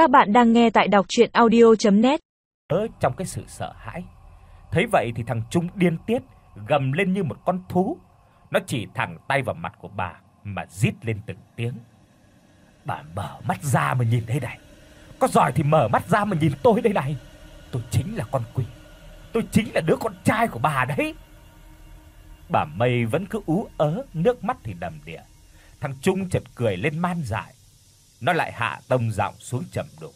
Các bạn đang nghe tại đọc audio net Ở trong cái sự sợ hãi. Thấy vậy thì thằng Trung điên tiết, gầm lên như một con thú. Nó chỉ thẳng tay vào mặt của bà mà rít lên từng tiếng. Bà mở mắt ra mà nhìn đây này. Có giỏi thì mở mắt ra mà nhìn tôi đây này. Tôi chính là con quỷ. Tôi chính là đứa con trai của bà đấy. Bà Mây vẫn cứ ú ớ, nước mắt thì đầm đìa. Thằng Trung chợt cười lên man dại. Nó lại hạ tông giọng xuống trầm đục.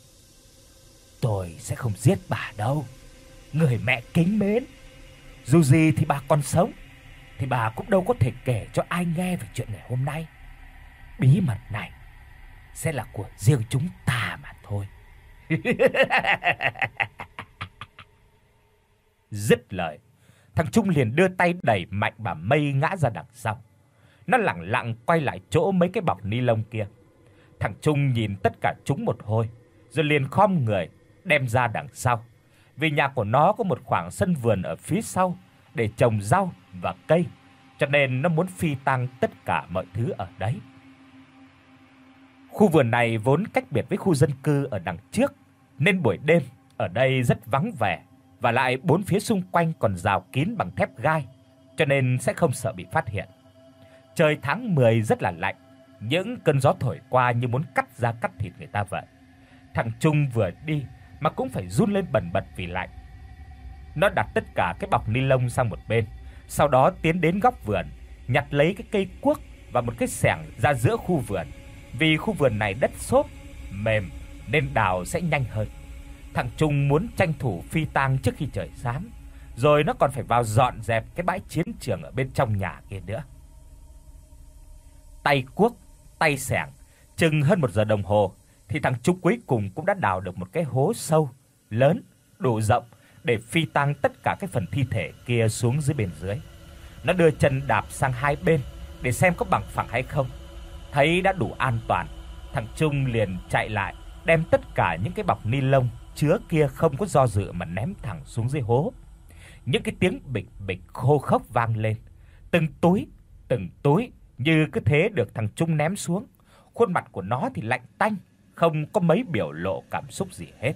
Tôi sẽ không giết bà đâu. Người mẹ kính mến. Dù gì thì bà còn sống thì bà cũng đâu có thể kể cho ai nghe về chuyện ngày hôm nay. Bí mật này sẽ là của riêng chúng ta mà thôi. Dứt lời, thằng Trung liền đưa tay đẩy mạnh bà Mây ngã ra đằng sau. Nó lẳng lặng quay lại chỗ mấy cái bọc ni lông kia. Thằng Trung nhìn tất cả chúng một hồi, rồi liền khom người đem ra đằng sau. Vì nhà của nó có một khoảng sân vườn ở phía sau để trồng rau và cây, cho nên nó muốn phi tang tất cả mọi thứ ở đấy. Khu vườn này vốn cách biệt với khu dân cư ở đằng trước, nên buổi đêm ở đây rất vắng vẻ và lại bốn phía xung quanh còn rào kín bằng thép gai, cho nên sẽ không sợ bị phát hiện. Trời tháng 10 rất là lạnh, những cơn gió thổi qua như muốn cắt da cắt thịt người ta vậy. Thằng Trung vừa đi mà cũng phải run lên bần bật vì lạnh. Nó đặt tất cả cái bọc ni lông sang một bên, sau đó tiến đến góc vườn, nhặt lấy cái cây cuốc và một cái xẻng ra giữa khu vườn. Vì khu vườn này đất xốp, mềm nên đào sẽ nhanh hơn. Thằng Trung muốn tranh thủ phi tang trước khi trời sáng, rồi nó còn phải vào dọn dẹp cái bãi chiến trường ở bên trong nhà kia nữa. Tay cuốc, tay xẻng, chừng hơn một giờ đồng hồ thì thằng Trung cuối cùng cũng đã đào được một cái hố sâu, lớn, đủ rộng để phi tang tất cả cái phần thi thể kia xuống dưới bên dưới. Nó đưa chân đạp sang hai bên để xem có bằng phẳng hay không. Thấy đã đủ an toàn, thằng Trung liền chạy lại, đem tất cả những cái bọc ni lông chứa kia không có do dự mà ném thẳng xuống dưới hố. Những cái tiếng bịch bịch khô khốc vang lên, từng túi, từng túi như cứ thế được thằng Trung ném xuống. Khuôn mặt của nó thì lạnh tanh, không có mấy biểu lộ cảm xúc gì hết.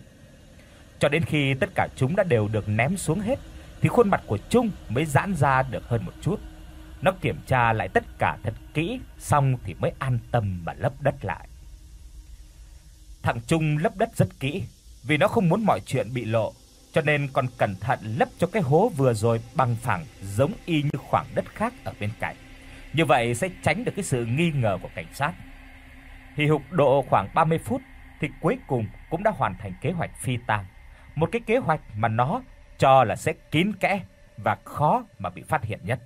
Cho đến khi tất cả chúng đã đều được ném xuống hết thì khuôn mặt của Trung mới giãn ra được hơn một chút. Nó kiểm tra lại tất cả thật kỹ, xong thì mới an tâm mà lấp đất lại. Thằng Trung lấp đất rất kỹ, vì nó không muốn mọi chuyện bị lộ, cho nên còn cẩn thận lấp cho cái hố vừa rồi bằng phẳng giống y như khoảng đất khác ở bên cạnh. Như vậy sẽ tránh được cái sự nghi ngờ của cảnh sát. Thì hục độ khoảng 30 phút thì cuối cùng cũng đã hoàn thành kế hoạch phi tang. Một cái kế hoạch mà nó cho là sẽ kín kẽ và khó mà bị phát hiện nhất.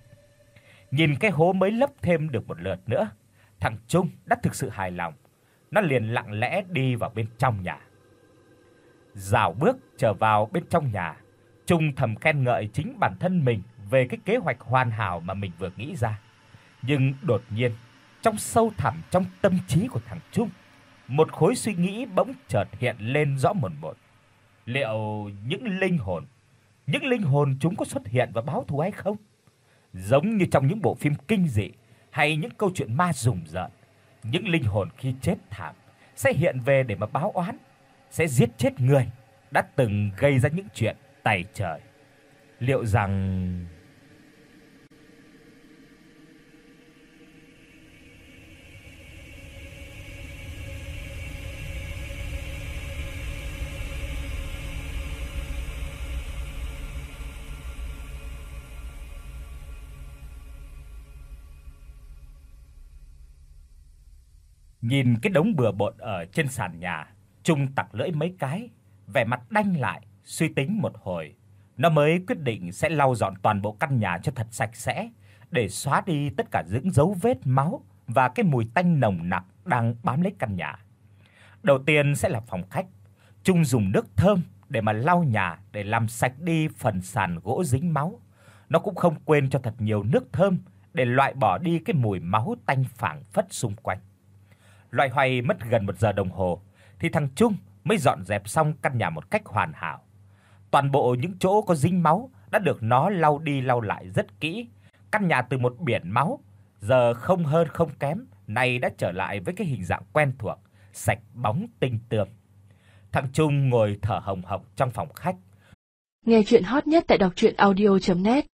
Nhìn cái hố mới lấp thêm được một lượt nữa, thằng Trung đã thực sự hài lòng. Nó liền lặng lẽ đi vào bên trong nhà. Dạo bước trở vào bên trong nhà, Trung thầm khen ngợi chính bản thân mình về cái kế hoạch hoàn hảo mà mình vừa nghĩ ra. Nhưng đột nhiên, trong sâu thẳm trong tâm trí của thằng Trung, một khối suy nghĩ bỗng chợt hiện lên rõ mồn một. Liệu những linh hồn, những linh hồn chúng có xuất hiện và báo thù hay không? Giống như trong những bộ phim kinh dị hay những câu chuyện ma rùng rợn, những linh hồn khi chết thảm sẽ hiện về để mà báo oán, sẽ giết chết người đã từng gây ra những chuyện tày trời. Liệu rằng Nhìn cái đống bừa bộn ở trên sàn nhà, Trung tặc lưỡi mấy cái, vẻ mặt đanh lại, suy tính một hồi, nó mới quyết định sẽ lau dọn toàn bộ căn nhà cho thật sạch sẽ để xóa đi tất cả những dấu vết máu và cái mùi tanh nồng nặc đang bám lấy căn nhà. Đầu tiên sẽ là phòng khách. Trung dùng nước thơm để mà lau nhà để làm sạch đi phần sàn gỗ dính máu. Nó cũng không quên cho thật nhiều nước thơm để loại bỏ đi cái mùi máu tanh phảng phất xung quanh. Loay hoay mất gần một giờ đồng hồ thì thằng Trung mới dọn dẹp xong căn nhà một cách hoàn hảo. Toàn bộ những chỗ có dính máu đã được nó lau đi lau lại rất kỹ. Căn nhà từ một biển máu giờ không hơn không kém, nay đã trở lại với cái hình dạng quen thuộc, sạch bóng tinh tươm. Thằng Trung ngồi thở hồng hộc trong phòng khách. Nghe truyện hot nhất tại doctruyenaudio.net